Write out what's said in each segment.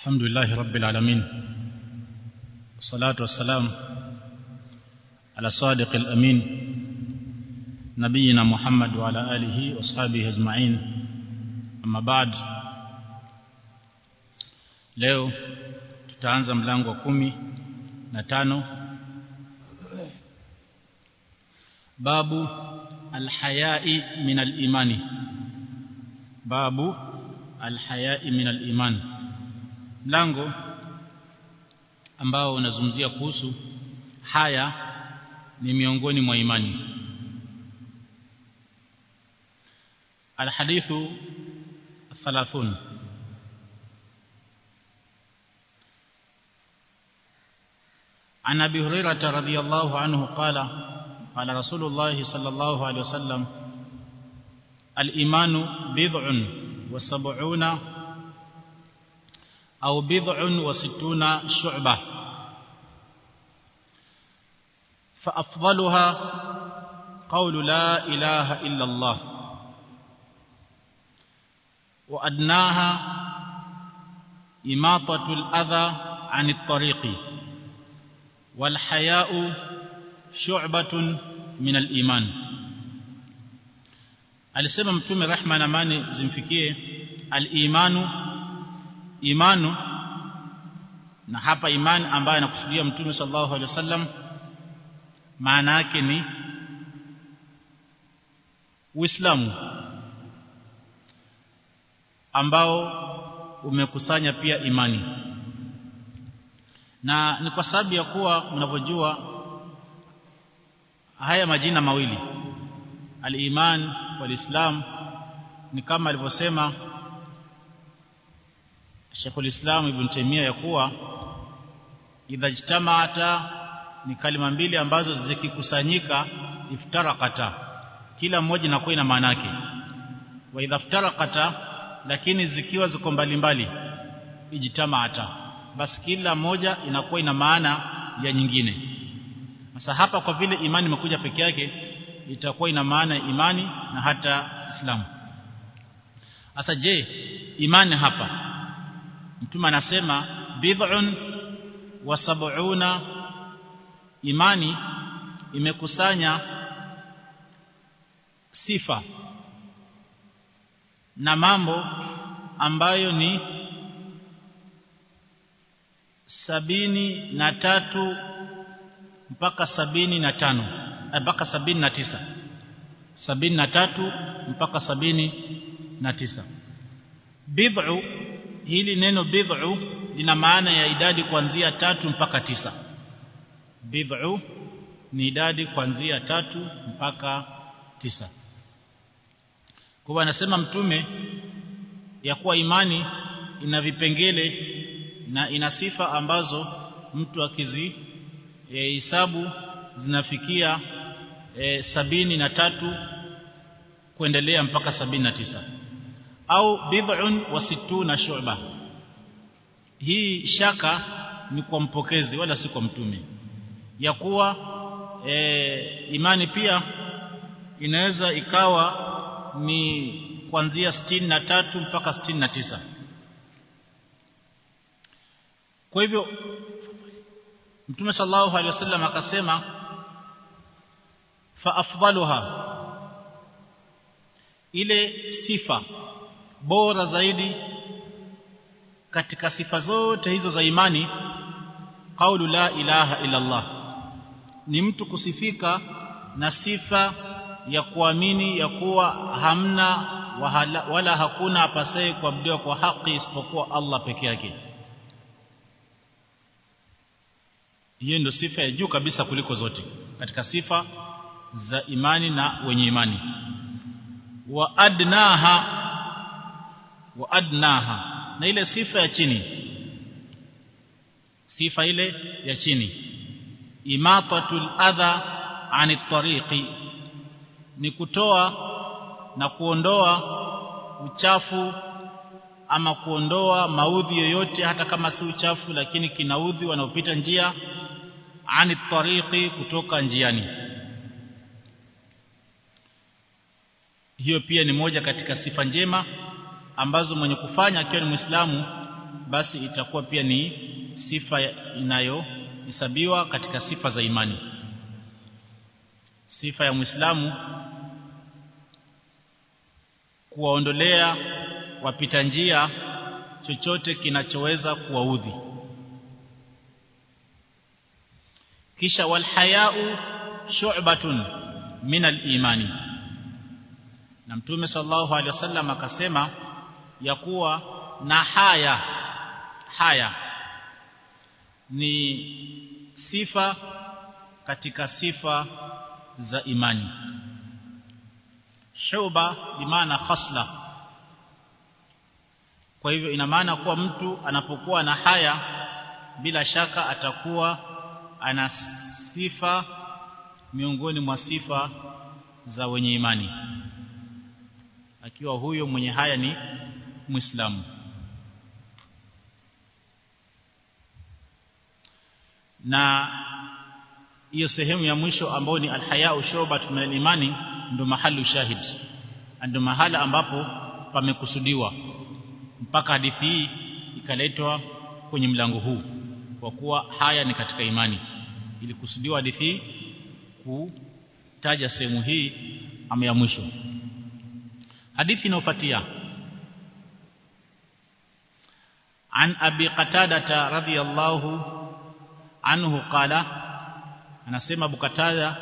الحمد لله رب العالمين والصلاة والسلام على الصادق الأمين نبينا محمد وعلى آله وأصحابه أجمعين أما بعد leo tutaanza mlango wa kumi na tano. Babu alhayai min alimani babu alhayai min aliman mlango ambao unazungumzia kuhusu haya ni miongoni mwa imani. الحديث الثلاثون عن ابي هريره رضي الله عنه قال قال رسول الله صلى الله عليه وسلم الايمان بضع وسبعون أو بضع وستون شعبة. فأفضلها قول لا إله إلا الله. وأدناها إماطة الأذى عن الطريق. والحياء شعبة من الإيمان. alisema mtume rehma na amani zimfikie al-imanu imanu na hapa imani ambayo anakusudia mtume sallallahu alaihi wasallam maana yake ni Uislamu ambao umekusanya pia imani. Na ni kwa sababu ya kuwa mnavyojua haya majina mawili al-iman wal-islam ni kama alivyosema Sheikhul Islam Ibn Taymiyyah ya kuwa idha jitamaata ni kalima mbili ambazo zikikusanyika iftarakata kila mmoja inakuwa ina maana yake. Wa idha iftarakata lakini zikiwa ziko mbalimbali ijtama'ata. Basi kila moja inakuwa ina maana ya nyingine. Sasa hapa kwa vile imani imekuja peke yake itakuwa ina maana ya imani na hata Islamu. Sasa je imani hapa mtume anasema bid'un wa sab'una. Imani imekusanya sifa na mambo ambayo ni sabini na tatu mpaka sabini na tano mpaka sabini na tisa. Sabini na tatu mpaka sabini na tisa. Bid'u hili neno bid'u lina maana ya idadi kuanzia tatu mpaka tisa. Bid'u ni idadi kuanzia tatu mpaka tisa. Kwa anasema mtume ya kuwa imani ina vipengele na ina sifa ambazo mtu akizi hesabu e, zinafikia e, sabini na tatu kuendelea mpaka sabini na tisa au bid'un wa situna shu'ba hii shaka ni kwa mpokezi wala si kwa mtume. Ya kuwa e, imani pia inaweza ikawa ni kuanzia na tatu mpaka na tisa. Kwa hivyo Mtume sallallahu alaihi wasallam akasema fa afdaluha ile sifa bora zaidi katika sifa zote hizo za imani qaulu la ilaha illa Allah ni mtu kusifika na sifa ya kuamini ya kuwa hamna wahala, wala hakuna apasaye kuabudiwa kwa haki isipokuwa Allah peke yake. Hiyo ndio sifa ya juu kabisa kuliko zote katika sifa za imani na wenye imani. Wa adnaha wa adnaha. Na ile sifa ya chini. Sifa ile ya chini. Imatatul adha ani tariqi. Ni kutoa na kuondoa uchafu ama kuondoa maudhi yoyote hata kama si uchafu lakini kinaudhi wanaopita njia ani tariqi kutoka njiani. Hiyo pia ni moja katika sifa njema ambazo mwenye kufanya akiwa ni Muislamu basi itakuwa pia ni sifa inayohesabiwa katika sifa za imani. Sifa ya Muislamu kuwaondolea wapita njia chochote kinachoweza kuwaudhi. Kisha walhayau shu'batun min al-imani na mtume sallallahu alaihi wasallam akasema ya kuwa na haya haya ni sifa katika sifa za imani. Shuba bimaana khasla. Kwa hivyo ina maana kuwa mtu anapokuwa na haya bila shaka atakuwa ana sifa miongoni mwa sifa za wenye imani. Akiwa huyo mwenye haya ni muislamu na hiyo sehemu ya mwisho ambayo ni alhayau shobat min imani ndo mahali shahid. Ndo mahala ambapo pamekusudiwa. Mpaka hadithi hii ikaletwa kwenye mlango huu kwa kuwa haya ni katika imani. Ilikusudiwa hadithi hii kutaja sehemu hii ama ya mwisho. Hadithi inayofuatia عن أبي قتادة رضي الله عنه قال anasema Abu Qatada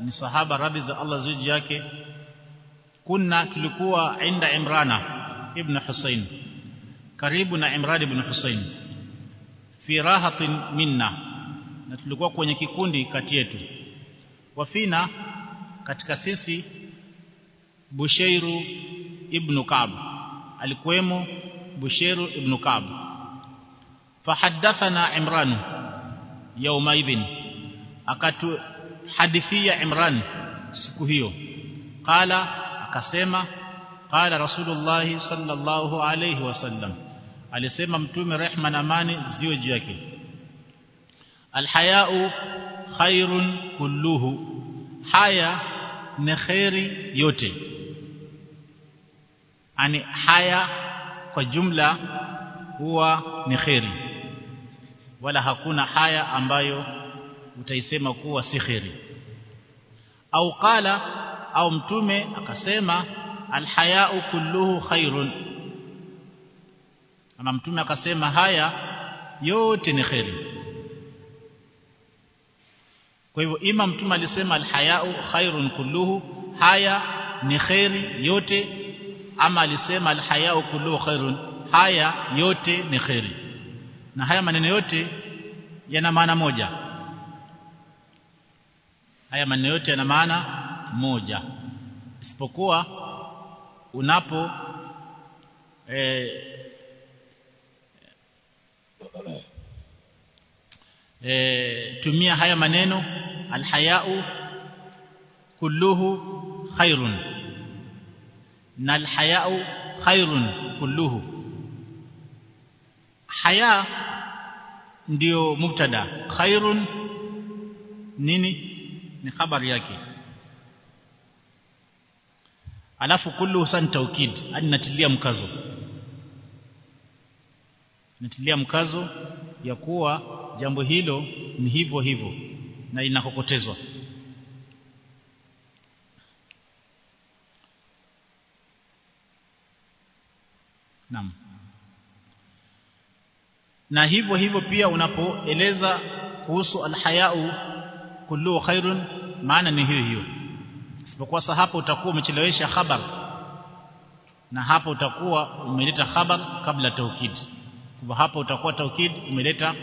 ni sahaba radhi za Allah zuji yake kunna tulikuwa inda Imrana ibn Husayn karibu na Imran ibn Husayn fi rahatin minna na tulikuwa kwenye kikundi kati yetu wafina katika sisi Bushairu ibn Ka'b alikuwemo Bushairu ibn Ka'b fahaddathana Imran yawma idhin akatuhadithia Imran siku hiyo qala akasema qala rasulullah sallallahu alayhi wasallam alisema mtume rehma na amani ziwe juu yake alhayau khairun kulluhu haya ni khairi yote ani haya kwa jumla huwa ni khairi wala hakuna haya ambayo utaisema kuwa si khairi au qala au mtume akasema alhayau kulluhu khairun. Ama mtume akasema haya yote ni khairi kwa hivyo ima mtume alisema alhayau khairun kulluhu. Haya ni khairi yote. Ama alisema alhayau kulluhu khairun. Haya yote ni khairi na haya maneno yote yana maana moja. Haya maneno yote yana maana moja. Isipokuwa unapo e, e, tumia haya maneno alhayau kulluhu khairun. Na alhayau khairun kulluhu haya ndio mubtada. Khairun nini? Ni habari yake. Alafu kullu san taukid ani natilia mkazo. Natilia mkazo ya kuwa jambo hilo ni hivyo hivyo na inakokotezwa. Naam na hivyo hivyo pia unapoeleza kuhusu alhayau kullu khairun maana ni hiyo hiyo. Isipokuwa sasa hapo utakuwa umechelewesha khabar. Na hapo utakuwa umeleta khabar kabla taukid kwa hapo utakuwa taukid umeleta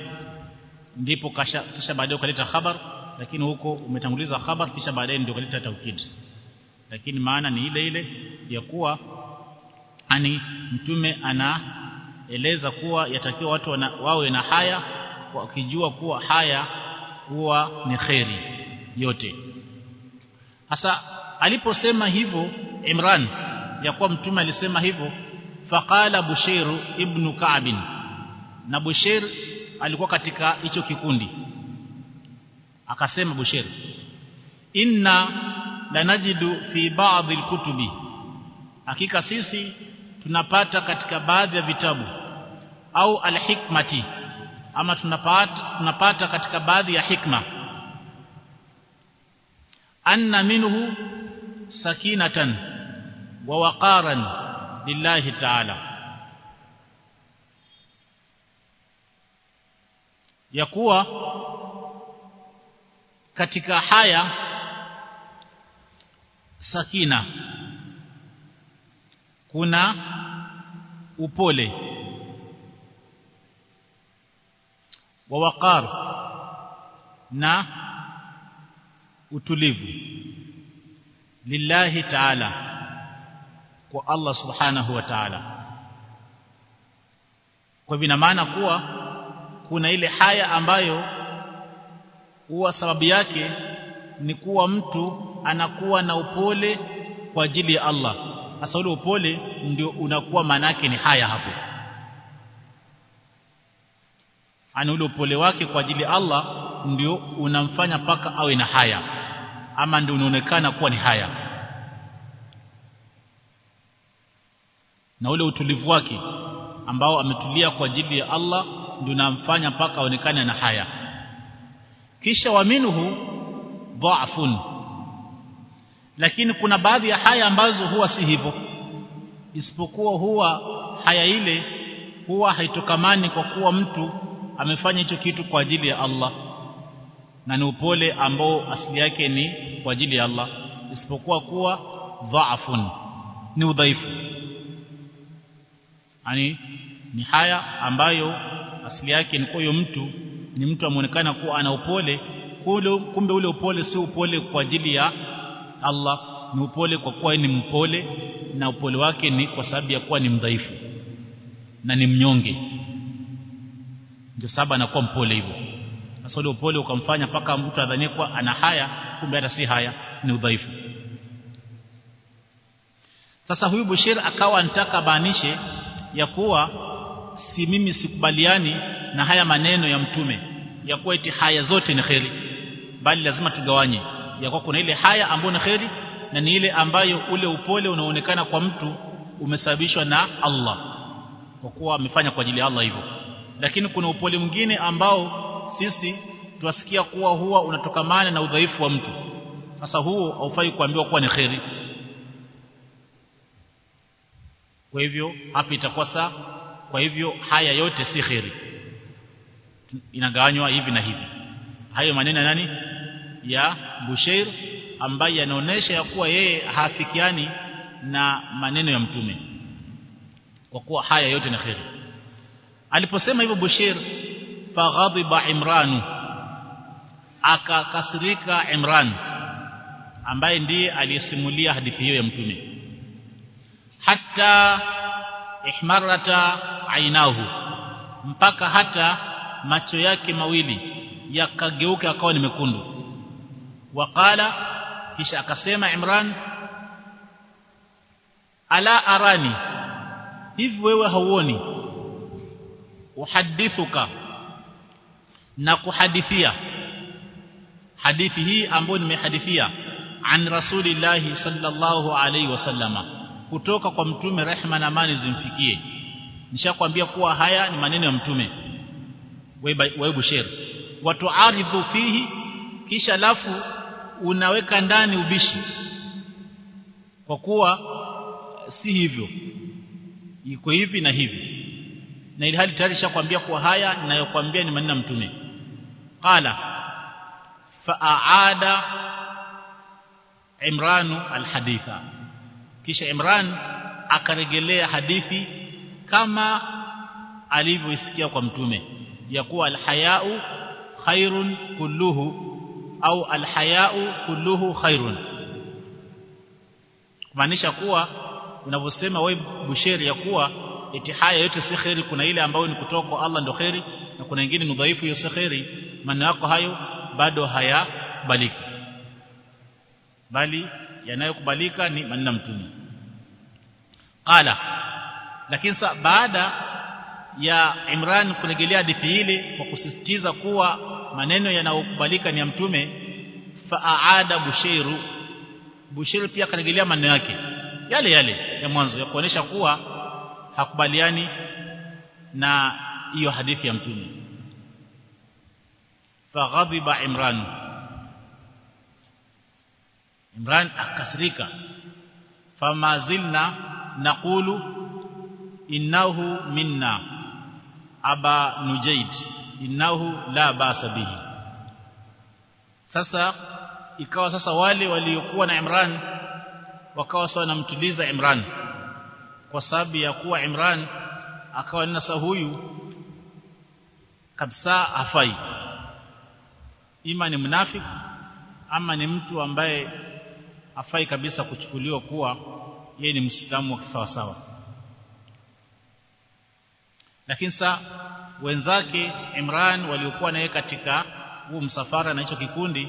ndipo kisha, kisha baadaye ukaleta khabar lakini huko umetanguliza khabar kisha baadaye ndio ukaleta taukid lakini maana ni ile ile ya kuwa ani mtume anaeleza kuwa yatakiwa watu wana, wawe na haya wakijua kuwa haya huwa ni kheri yote. Hasa aliposema hivyo Imran ya kuwa mtume alisema hivyo faqala Bushair ibn Ka'b na Bushair alikuwa katika hicho kikundi. Akasema Bushair inna lanajidu fi ba'dhi alkutubi hakika sisi tunapata katika baadhi ya vitabu au alhikmati ama tunapata tunapata katika baadhi ya hikma. Anna minhu sakinatan wa waqaran lillahi ta'ala. Ya kuwa katika haya sakina kuna upole wa waqar na utulivu lillahi ta'ala kwa Allah subhanahu wa ta'ala. Kwa hivyo maana kuwa kuna ile haya ambayo huwa sababu yake ni kuwa mtu anakuwa na upole kwa ajili ya Allah. Hasa upole ndio unakuwa manake ni haya hapo ana ule upole wake kwa ajili Allah ndio unamfanya paka awe na haya. Ama ndio unaonekana kuwa ni haya. Na ule utulivu wake ambao ametulia kwa ajili ya Allah ndio unamfanya paka aonekane na haya. Kisha waminuhu dha'fun. Lakini kuna baadhi ya haya ambazo huwa si hivyo. Isipokuwa huwa haya ile huwa haitokamani kwa kuwa mtu amefanya hicho kitu kwa ajili ya Allah. Na ni upole ambao asili yake ni kwa ajili ya Allah. Isipokuwa kuwa dhaafun ni udhaifu. Yani ni haya ambayo asili yake ni kwa mtu ni mtu amuonekana kuwa ana upole. Kule kumbe ule upole si upole kwa ajili ya Allah. Ni upole kwa kuwa ni mpole na upole wake ni kwa sababu ya kuwa ni mdhaifu na ni mnyonge ndio sababu anakuwa mpole hivyo. Sasa ule upole ukamfanya paka mtu adhanie kuwa ana haya kumbe hata si haya ni udhaifu. Sasa huyu Bushir akawa anataka baanishe ya kuwa si mimi sikubaliani na haya maneno ya mtume ya kuwa eti haya zote ni kheri bali lazima tugawanye. Ya kuwa kuna ile haya ambayo ni kheri na ni ile ambayo ule upole unaonekana kwa mtu umesababishwa na Allah. Kwa kuwa amefanya kwa ajili ya Allah hivyo lakini kuna upole mwingine ambao sisi tuwasikia kuwa huwa unatokamana na udhaifu wa mtu. Sasa huo haufai kuambiwa kuwa ni kheri. Kwa hivyo hapa itakuwa saa. Kwa hivyo haya yote si kheri. Inagawanywa hivi na hivi. Hayo maneno ya nani? Ya Bushair ambaye yanaonesha ya kuwa yeye hafikiani na maneno ya mtume. Kwa kuwa haya yote ni kheri aliposema hivyo Bushir faghadiba Imran akakasirika Imran ambaye ndiye aliyesimulia hadithi hiyo ya mtume. Hatta ihmarata ainahu mpaka hata macho yake mawili yakageuka akawa ni mekundu. Waqala kisha akasema Imran ala arani hivi wewe hauoni uhadithuka na kuhadithia. Hadithi hii ambayo nimehadithia an rasulillahi sallallahu alaihi wasallama kutoka kwa mtume rehma na amani zimfikie. Nishakwambia kuwa haya ni maneno ya mtume. Bushair watuaridhu fihi kisha lafu unaweka ndani ubishi. Kwa kuwa si hivyo. Iko hivi na hivi na ili hali tayari shakwambia kuwa haya ninayokuambia ni maneno mtume. Qala fa'aada Imranu alhaditha. Kisha Imran akaregelea hadithi kama alivyoisikia kwa mtume ya kuwa alhayau khairun kulluhu au alhayau kulluhu khairun. Kumaanisha kuwa unavyosema wewe Busheri ya kuwa eti haya yote si kheri kuna ile ambayo ni kutoka kwa Allah ndio kheri na kuna nyingine ni dhaifu hiyo si kheri. Maana yako hayo bado hayabaliki bali yanayokubalika ni maneno mtume. Qala. Lakini sa baada ya Imran kurejelea hadithi ile kwa kusisitiza kuwa maneno yanayokubalika ni ya mtume faaada bushairu bushairu pia karejelea maneno yake. Yale yale ya mwanzo ya kuonesha kuwa hakubaliani na hiyo hadithi ya mtume. Faghadhiba imran. Imran akasirika. Famazilna naqulu innahu minna. Aba nujaid innahu la basa bihi. Sasa ikawa sasa wale waliokuwa na Imran wakawa sawa namtuliza Imran kwa sababu ya kuwa Imran akawa nasa huyu kabisa afai ima ni mnafiki ama ni mtu ambaye afai kabisa kuchukuliwa kuwa yeye ni msilamu wa sawa sawa lakini sa wenzake Imran waliokuwa naye katika huu msafara na hicho kikundi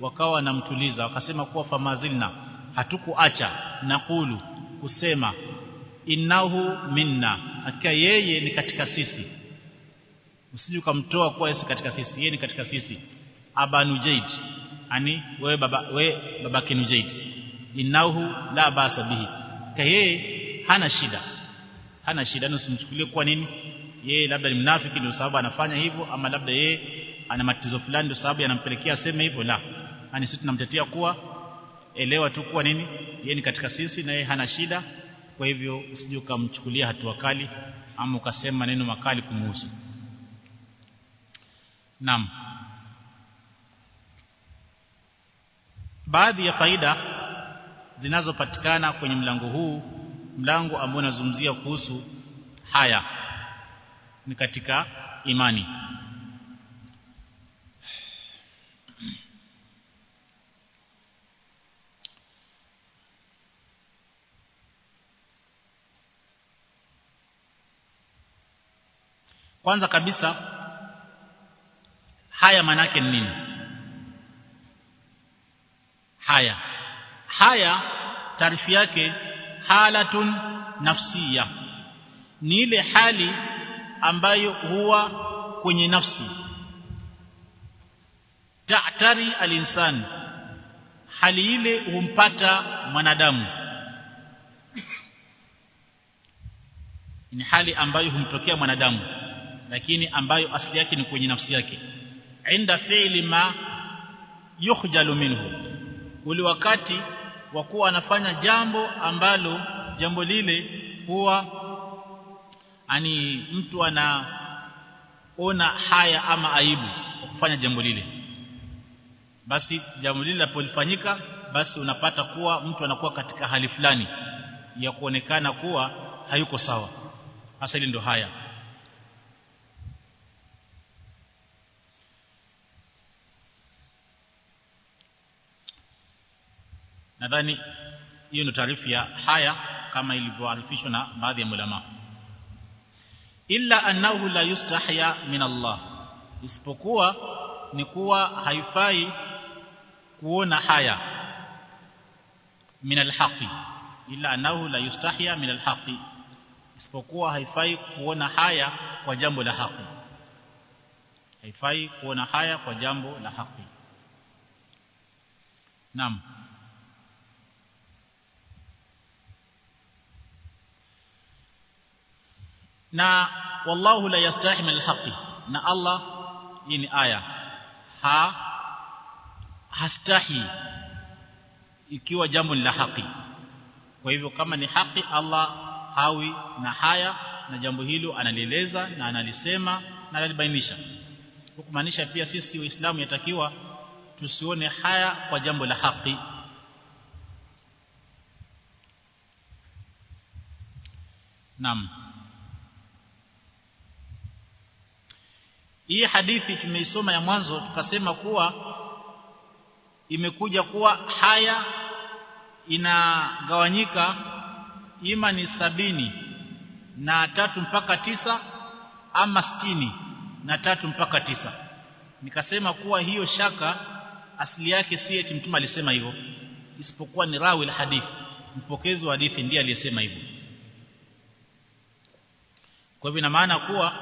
wakawa wanamtuliza wakasema kuwa famazilna hatukuacha nakulu kusema innahu minna hakika yeye ni katika sisi. Usije ukamtoa kuwa yeye katika sisi yeye ni katika sisi. Abanujaid ani wewe baba we babake nujaid. Innahu la basa bihi ka yeye hana shida. Hana shida usimchukulie kuwa nini? Yeye labda ni mnafiki ndio sababu anafanya hivyo ama labda yeye ana matatizo fulani ndio sababu yanampelekea aseme hivyo la. Yani sisi tunamtetea kuwa elewa tu kuwa nini? Yeye ni katika sisi na yeye hana shida kwa hivyo usije ukamchukulia hatua kali ama ukasema maneno makali kumuhusu. Naam. Baadhi ya faida zinazopatikana kwenye mlango huu mlango ambao unazungumzia kuhusu haya ni katika imani kwanza kabisa haya manake ni nini? Haya. Haya taarifu yake halatun nafsiya ni ile hali ambayo huwa kwenye nafsi. Ta'tari al-insan. Hali ile humpata mwanadamu. Ni hali ambayo humtokea mwanadamu lakini ambayo asili yake ni kwenye nafsi yake. Inda fi'li ma yukhjalu minhu. Uli wakati wa kuwa anafanya jambo ambalo jambo lile huwa ani mtu anaona haya ama aibu kufanya jambo lile. Basi jambo lile linapolifanyika basi unapata kuwa mtu anakuwa katika hali fulani ya kuonekana kuwa hayuko sawa. Hasa ile ndio haya nadhani hiyo ndio taarifu ya haya kama ilivyoarifishwa na baadhi ya ulama. Illa annahu la yustahya min Allah. Isipokuwa ni kuwa haifai kuona haya min alhaqi. Illa annahu la yustahya min alhaqi. Isipokuwa haifai kuona haya kwa jambo la haki haifai kuona haya kwa jambo la haki naam na wallahu la yastahi min alhaqi na Allah hii ni aya. Ha hastahi ikiwa jambo la haki. Kwa hivyo kama ni haki Allah hawi na haya na jambo hilo analieleza na analisema na analibainisha. Kumaanisha pia sisi waislamu yatakiwa tusione haya kwa jambo la haki. Naam Hii hadithi tumeisoma ya mwanzo tukasema kuwa imekuja kuwa haya inagawanyika ima ni sabini na tatu mpaka tisa ama sitini na tatu mpaka tisa. Nikasema kuwa hiyo shaka asili yake si eti mtume alisema hivyo isipokuwa ni rawi la hadithi. Mpokezi wa hadithi ndiye aliyesema hivyo. Kwa hivyo ina maana kuwa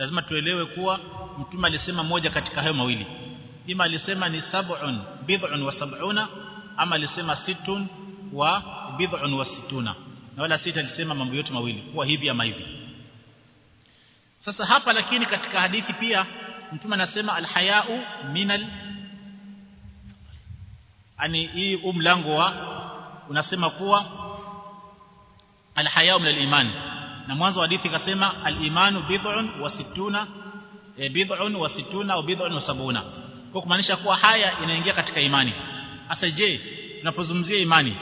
lazima tuelewe kuwa mtume alisema moja katika hayo mawili. Ima alisema ni sab'un bid'un wa sab'una ama alisema situn wa bid'un wa situna. Na wala sita alisema mambo yote mawili kuwa hivi ama hivi. Sasa hapa lakini katika hadithi pia mtume anasema alhayau minal ani hii umlango wa unasema kuwa alhayau minal iman na mwanzo wa hadithi al-imanu bid'un wa sittuna e, bid'un wa sittuna au bid'un wa sabuna. Kwa kumaanisha kuwa haya inaingia katika imani. Sasa je tunapozungumzia imani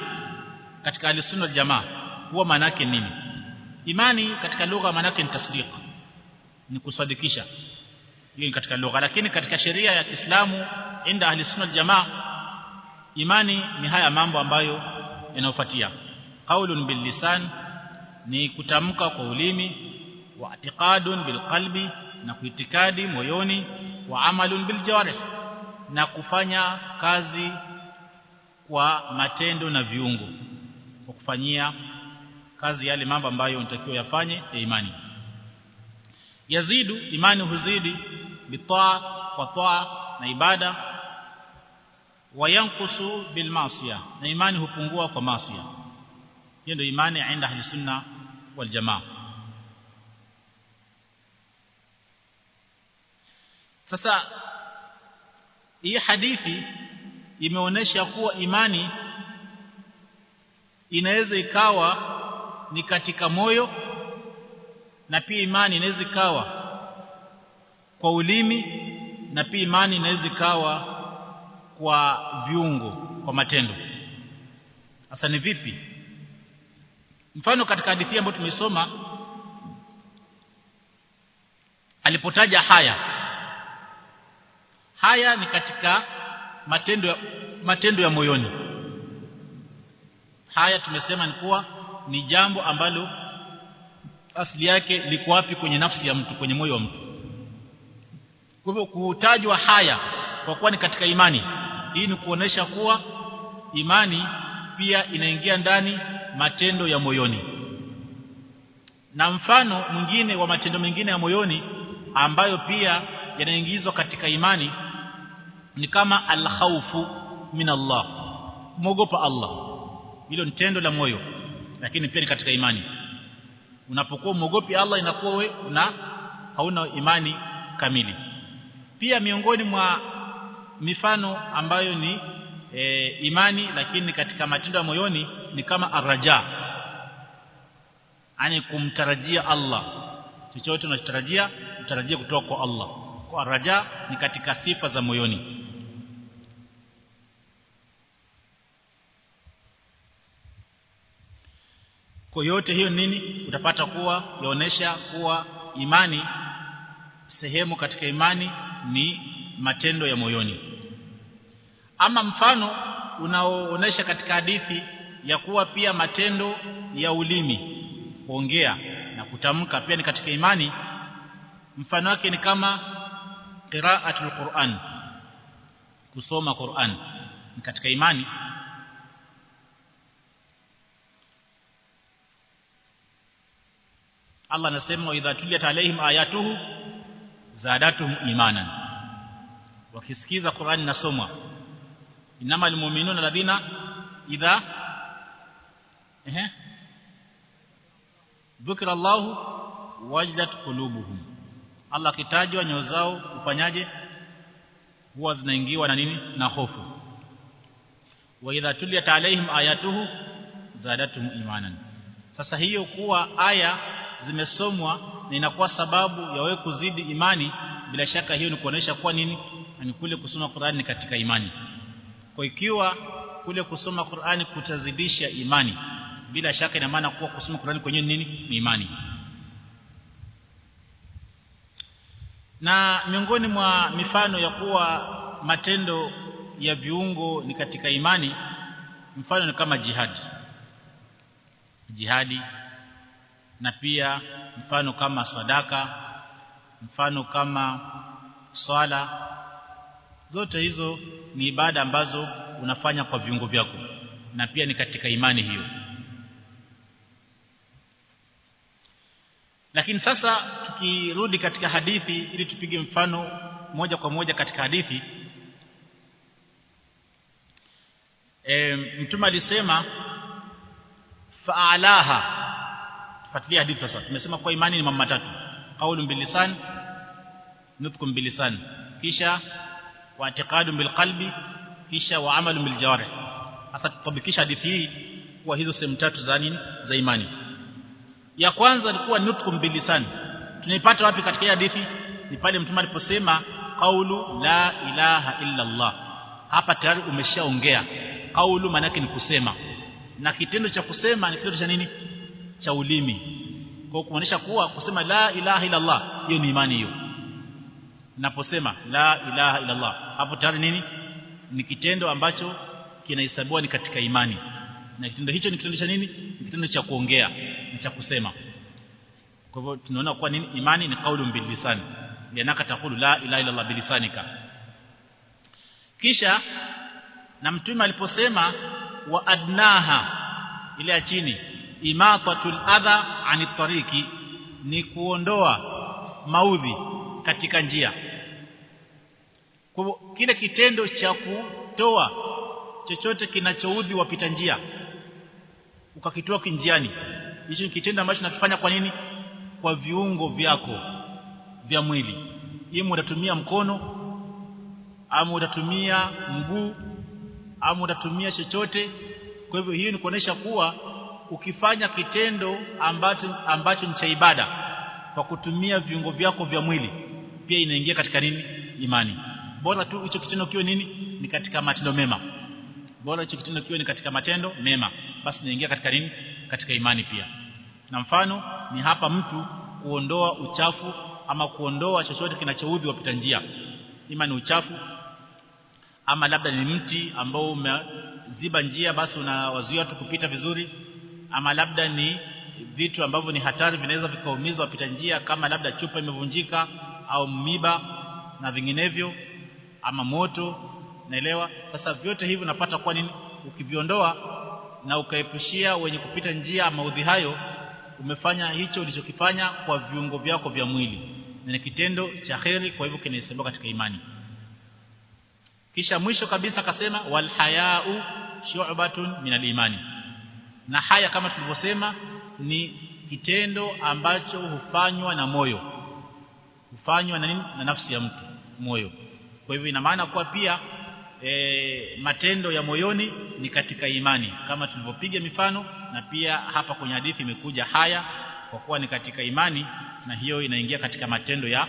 katika al-sunna jamaa huwa maana nini? Imani katika lugha maana yake ni tasdiq ni kusadikisha. Hiyo ni katika lugha. Lakini katika sheria ya Kiislamu inda ahli sunna jamaa imani ni haya mambo ambayo yanayofuatia. Qaulun bil lisan ni kutamka kwa ulimi wa i'tiqadun bil qalbi na kuitikadi moyoni wa amalun bil jawarih na kufanya kazi kwa matendo na viungo kwa kufanyia kazi yale mambo ambayo unatakiwa yafanye ya imani. Yazidu imani huzidi bitaa kwa taa na ibada. Wayankusu bilmasia na imani hupungua kwa masia hiyo ndio imani inda ahli sunna jamaa. Sasa hii hadithi imeonesha kuwa imani inaweza ikawa ni katika moyo na pia imani inaweza ikawa kwa ulimi na pia imani inaweza ikawa kwa viungo kwa matendo. Hasa ni vipi mfano katika hadithi ambayo tumesoma alipotaja haya. Haya ni katika matendo ya, matendo ya moyoni. Haya tumesema ni kuwa ni jambo ambalo asili yake liko wapi kwenye nafsi ya mtu kwenye moyo wa mtu. Kwa hivyo kutajwa haya kwa kuwa ni katika imani hii ni kuonesha kuwa imani pia inaingia ndani matendo ya moyoni. Na mfano mwingine wa matendo mengine ya moyoni ambayo pia yanaingizwa katika imani ni kama al-khawfu min Allah muogopa Allah. Hilo ni tendo la moyo lakini pia ni katika imani. Unapokuwa muogopi Allah inakuwa we una hauna imani kamili. Pia miongoni mwa mifano ambayo ni e, imani lakini katika matendo ya moyoni ni kama araja yani kumtarajia Allah. Chochote unachotarajia utarajia kutoka kwa Allah. Kwa raja ni katika sifa za moyoni. Kwa yote hiyo nini? Utapata kuwa yaonesha kuwa imani sehemu katika imani ni matendo ya moyoni. Ama mfano unaoonesha katika hadithi ya kuwa pia matendo ya ulimi kuongea na kutamka pia ni katika imani. Mfano wake ni kama qira'atul Qur'an kusoma Qur'an ni katika imani. Allah anasema idha tuliyat alaihim ayatuhu zadatuhum imanan. Wakisikiza Qur'an nasomwa. Inama mu'minuna alladhina idha ehe. Dhukira Allah wajdat qulubuhum. Allah kitajwa nyoyo zao ufanyaje huwa zinaingiwa na nini? Na hofu. Wa idha tuliyat alaihim ayatuhu zadatuhum imanan. Sasa hiyo kuwa aya zimesomwa na inakuwa sababu ya wewe kuzidi imani bila shaka hiyo ni kuonesha kwa nini? Ni kule kusoma Qur'ani ni katika imani. Kwa ikiwa kule kusoma Qur'ani kutazidisha imani bila shaka ina maana kuwa kusoma Qur'ani kwenyewe nini? Ni imani. Na miongoni mwa mifano ya kuwa matendo ya viungo ni katika imani mfano ni kama jihadi jihadi na pia mfano kama sadaka mfano kama swala. Zote hizo ni ibada ambazo unafanya kwa viungo vyako na pia ni katika imani hiyo lakini sasa tukirudi katika hadithi ili tupige mfano moja kwa moja katika hadithi e, mtume alisema faalaha. Fuatilia hadithi sasa. Tumesema kwa imani ni mambo matatu. Qaulun bilisan nutqun bil lisan. Kisha wa i'tiqadun bil qalbi kisha wa amalun bil jawarih hasa tutabikisha hadithi hii kwa hizo sehemu tatu za nini? Za imani ya kwanza ilikuwa mbili sana. Tunaipata wapi katika hadithi? Ni pale mtume aliposema qaulu la ilaha illa Allah. Hapa tayari umeshaongea. Qaulu maana ni kusema. Na kitendo cha kusema ni kitendo cha nini? Cha ulimi. Kwa kumaanisha kuwa kusema la ilaha illa Allah hiyo ni imani hiyo. Naposema la ilaha illa Allah hapo tayari nini? Ni kitendo ambacho kinahesabiwa ni katika imani. Na kitendo hicho ni kitendo cha nini? Ni kitendo cha kuongea na cha kusema. Kwa hivyo tunaona kwa nini? Imani ni kaulu bilisani lisan yanaka takulu la ilaha illa bilisanika. Kisha na mtume aliposema wa adnaha ile ya chini imatatul adha ani tariki ni kuondoa maudhi katika njia. Kwa kile kitendo cha kutoa chochote kinachoudhi wapita njia ukakitoa kinjiani hicho ni kitendo ambacho nakifanya kwa nini? Kwa viungo vyako vya mwili. Ima utatumia mkono ama utatumia mguu ama utatumia chochote. Kwa hivyo hiyo ni kuonesha kuwa ukifanya kitendo ambacho ambacho ni cha ibada kwa kutumia viungo vyako vya mwili pia inaingia katika nini? Imani. Bora tu hicho kitendo kiwe nini? Ni katika matendo mema. Bora hicho kitendo kiwe ni katika matendo mema. Basi inaingia katika nini? Katika imani pia na mfano ni hapa mtu kuondoa uchafu ama kuondoa chochote kinachoudhi wapita njia. Ima ni uchafu ama labda ni mti ambao umeziba njia basi unawazuia watu kupita vizuri ama labda ni vitu ambavyo ni hatari vinaweza vikaumiza wapita njia kama labda chupa imevunjika au miba na vinginevyo ama moto naelewa sasa vyote hivi unapata kwa nini? Ukiviondoa na ukaepushia wenye kupita njia maudhi hayo umefanya hicho ulichokifanya kwa viungo vyako vya mwili. Na ni kitendo cha kheri kwa hivyo kinahesabiwa katika imani. Kisha mwisho kabisa akasema wal hayau shu'batun min imani. Na haya kama tulivyosema ni kitendo ambacho hufanywa na moyo. Hufanywa na nini? Na nafsi ya mtu moyo. Kwa hivyo ina maana kuwa pia e, matendo ya moyoni ni katika imani kama tulivyopiga mifano na pia hapa kwenye hadithi imekuja haya kwa kuwa ni katika imani na hiyo inaingia katika matendo ya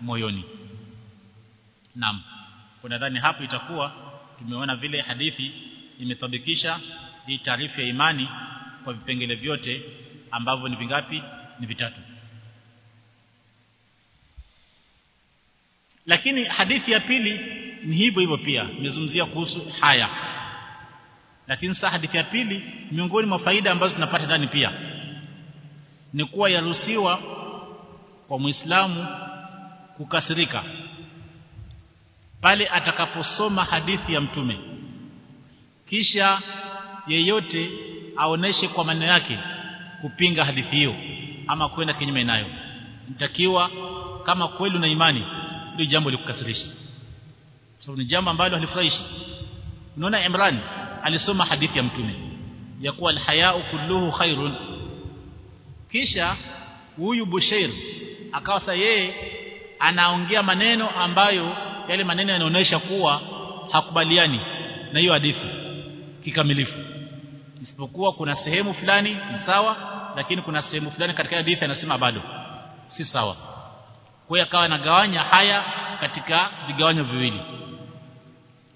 moyoni. Naam nadhani hapo itakuwa tumeona vile hadithi imethabikisha hii taarifa ya imani kwa vipengele vyote ambavyo ni vingapi? Ni vitatu. Lakini hadithi ya pili ni hivyo hivyo pia imezungumzia kuhusu haya. Lakini sasa hadithi ya pili miongoni mwa faida ambazo tunapata ndani pia ni kuwa yaruhusiwa kwa Muislamu kukasirika pale atakaposoma hadithi ya mtume. Kisha yeyote aoneshe kwa maneno yake kupinga hadithi hiyo ama kwenda kinyume nayo. Nitakiwa kama kweli una imani hilo jambo likukasirisha sababu ni jambo ambalo halifurahishi. Unaona Imran alisoma hadithi ya mtume ya kuwa alhayau kulluhu khairun. Kisha huyu Bushair akawa sasa yeye anaongea maneno ambayo yale maneno yanaonyesha kuwa hakubaliani na hiyo hadithi kikamilifu. Isipokuwa kuna sehemu fulani ni sawa lakini kuna sehemu fulani katika hadithi anasema bado si sawa. Kwa hiyo akawa anagawanya haya katika vigawanyo viwili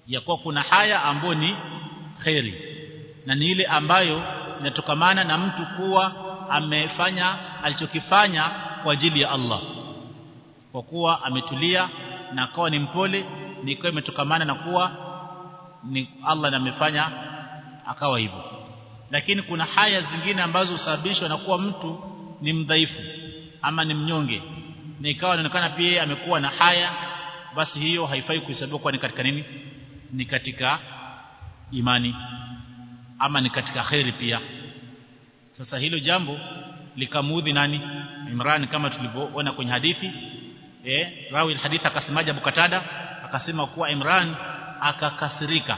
ya kuwa kuna haya ambayo ni khairi na ni ile ambayo inatokamana na mtu kuwa amefanya alichokifanya kwa ajili ya Allah. Kwa kuwa ametulia na akawa ni mpole ni kwa imetokamana na kuwa ni Allah amefanya akawa hivyo. Lakini kuna haya zingine ambazo husababishwa na kuwa mtu ni mdhaifu ama ni mnyonge. Na ikawa inaonekana pia amekuwa na haya basi hiyo haifai kuhesabiwa kuwa ni katika nini ni katika imani ama ni katika khairi pia. Sasa hilo jambo likamudhi nani? Imran kama tulivyoona kwenye hadithi. Eh rawi hadithi akasemaje Abu Katada akasema kuwa Imran akakasirika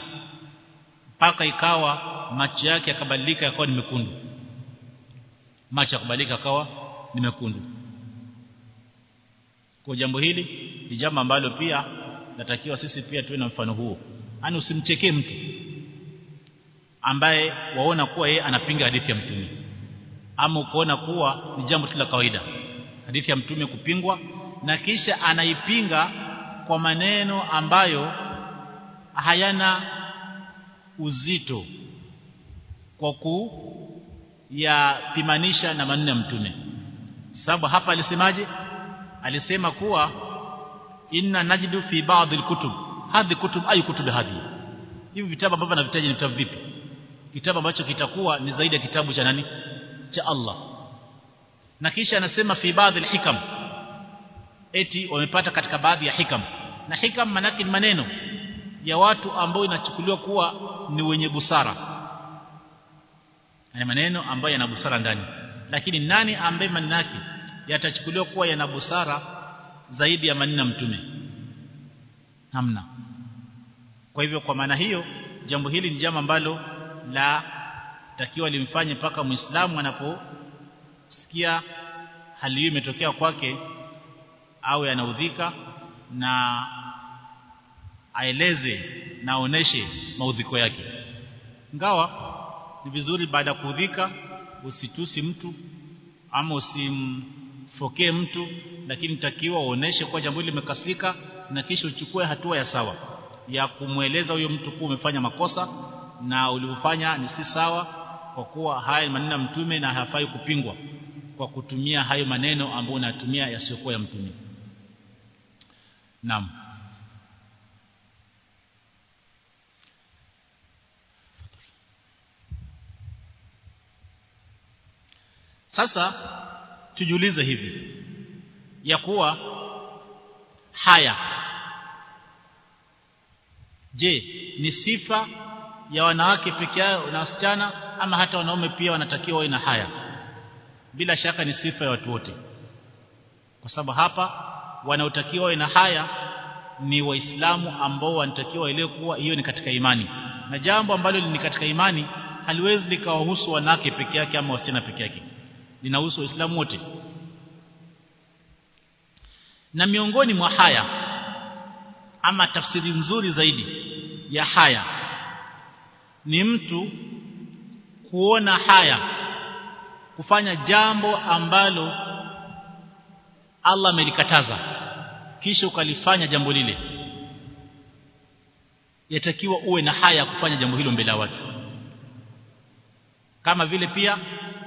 mpaka ikawa macho yake yakabadilika yakawa ni mekundu. Macho yakabadilika akawa ni mekundu. Kwa jambo hili ni jambo ambalo pia natakiwa sisi pia tuwe na mfano huo yani usimchekee mtu ambaye waona kuwa yeye anapinga hadithi ya mtume. Ama ukoona kuwa ni jambo tu la kawaida hadithi ya mtume kupingwa na kisha anaipinga kwa maneno ambayo hayana uzito kwa kuyapimanisha na maneno ya mtume. Sababu hapa alisemaje? Alisema kuwa inna najdu fi ba'd alkutub hadhi kutub ayu kutub hadhi. Hivi vitabu ambavyo navitaja ni vitabu vipi? Kitabu ambacho kitakuwa ni zaidi ya kitabu cha nani? Cha Allah. Na kisha anasema fi baadhi alhikam. Eti wamepata katika baadhi ya hikam. Na hikam manake ni maneno ya watu ambao inachukuliwa kuwa ni wenye busara. Ni maneno ambayo yana busara ndani. Lakini nani ambaye maneno yatachukuliwa kuwa yana busara zaidi ya maneno mtume hamna. Kwa hivyo kwa maana hiyo jambo hili ni jambo ambalo la takiwa limfanye mpaka muislamu anaposikia hali hiyo imetokea kwake au yanaudhika na aeleze na aoneshe maudhiko yake. Ngawa ni vizuri baada ya kuudhika usitusi mtu ama usimfokee mtu lakini takiwa uoneshe kwa jambo hili limekasirika na kisha uchukue hatua ya sawa. Ya kumweleza huyo mtu kuwa umefanya makosa na ulivyofanya ni si sawa kwa kuwa haya maneno ya mtume na hayafai kupingwa kwa kutumia hayo maneno ambayo unatumia yasiyokuwa ya mtume. Naam. Sasa tujiulize hivi. Ya kuwa haya je ni sifa ya wanawake peke yao na wasichana ama hata wanaume pia wanatakiwa wawe na haya? Bila shaka ni sifa ya watu wote. Kwa sababu hapa wanaotakiwa wawe na haya ni waislamu ambao wanatakiwa waelewe kuwa hiyo ni katika imani. Na jambo ambalo ni katika imani haliwezi likawahusu wanawake peke yake ama wasichana peke yake. Linahusu waislamu wote. Na miongoni mwa haya ama tafsiri nzuri zaidi ya haya. Ni mtu kuona haya kufanya jambo ambalo Allah amelikataza kisha ukalifanya jambo lile. Yatakiwa uwe na haya kufanya jambo hilo mbele ya watu. Kama vile pia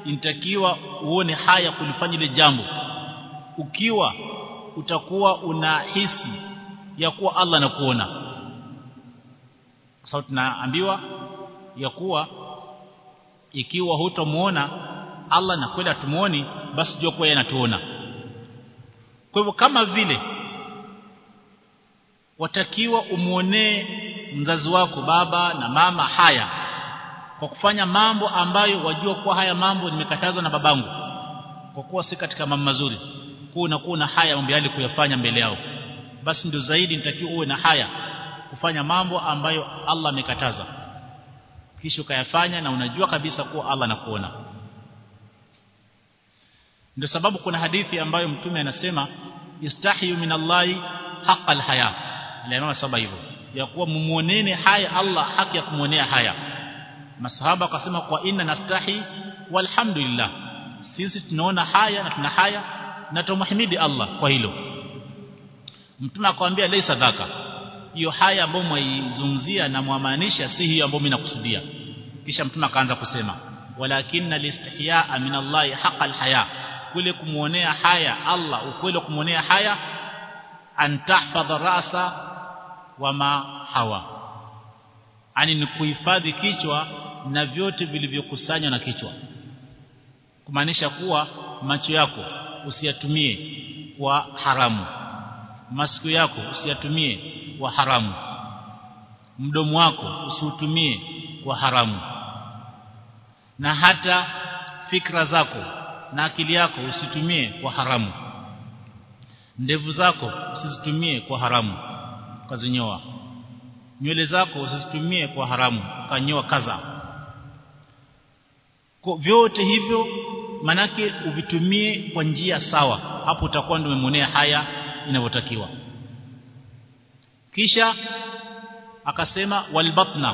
inatakiwa uone haya kulifanya ile jambo. Ukiwa utakuwa unahisi ya kuwa Allah anakuona kwa sababu tunaambiwa ya kuwa ikiwa hutomuona Allah na kweli atumuoni basi jua kuwa yeye anatuona. Kwa hivyo kama vile watakiwa umuonee mzazi wako baba na mama haya kwa kufanya mambo ambayo wajua kuwa haya mambo nimekatazwa na babangu. Kwa kuwa si katika mambo mazuri kuwa unakuwa na haya mambo yale kuyafanya mbele yao basi ndio zaidi nitakiwa uwe na haya kufanya mambo ambayo Allah amekataza. Kisha ukayafanya na unajua kabisa kuwa Allah anakuona. Ndio sababu kuna hadithi ambayo mtume anasema istahiyu minallahi haqqal haya aliamua saba hivyo. Ya kuwa mumuonene haya Allah haki ya kumuonea haya. Masahaba akasema kwa inna nastahi walhamdulillah. Sisi tunaona haya na tuna haya na tumhimidi Allah kwa hilo mtume akwambia lei dhaka hiyo haya ambayo mwaizungumzia na mwamaanisha si hiyo ambayo mimi nakusudia. Kisha mtume akaanza kusema walakinna listihyaa min Allah haqqal haya kule kumuonea haya Allah ukweli kumuonea haya antahfadha rasa wa ma hawa. Ani ni kuhifadhi kichwa na vyote vilivyokusanywa na kichwa. Kumaanisha kuwa macho yako usiyatumie kwa haramu masikio yako usiyatumie kwa haramu. Mdomo wako usiutumie kwa haramu. Na hata fikra zako na akili yako usitumie kwa haramu. Ndevu zako usizitumie kwa haramu. Ukazinyoa nywele zako usizitumie kwa haramu. Ukanyoa kaza. Kwa vyote hivyo manake uvitumie kwa njia sawa. Hapo utakuwa ndio umemonea haya inavyotakiwa. Kisha akasema walbatna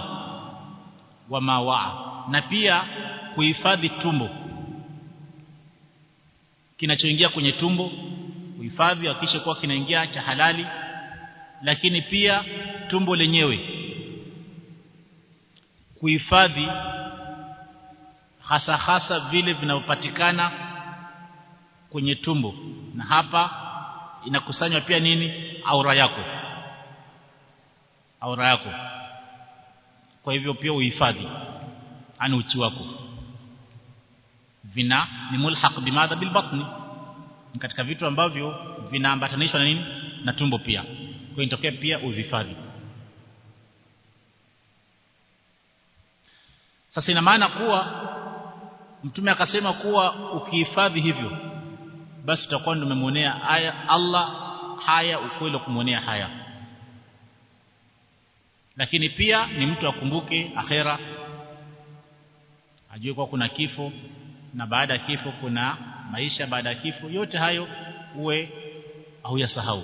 wa mawaa na pia kuhifadhi tumbo. Kinachoingia kwenye tumbo kuhifadhi hakikisha kuwa kinaingia cha halali lakini pia tumbo lenyewe. Kuhifadhi hasa hasa vile vinavyopatikana kwenye tumbo. Na hapa inakusanywa pia nini? Aura yako. Aura yako. Kwa hivyo pia uhifadhi ani uchi wako. Vina ni mulhaq bimadha bilbatni katika vitu ambavyo vinaambatanishwa na nini? Na tumbo pia. Kwa inatokea pia uhifadhi. Sasa ina maana kuwa mtume akasema kuwa ukihifadhi hivyo basi utakuwa ndio umemwonea Allah haya ukweli kumwonea haya. Lakini pia ni mtu akumbuke akhera. Ajue kwa kuna kifo na baada ya kifo kuna maisha baada ya kifo yote hayo uwe au yasahau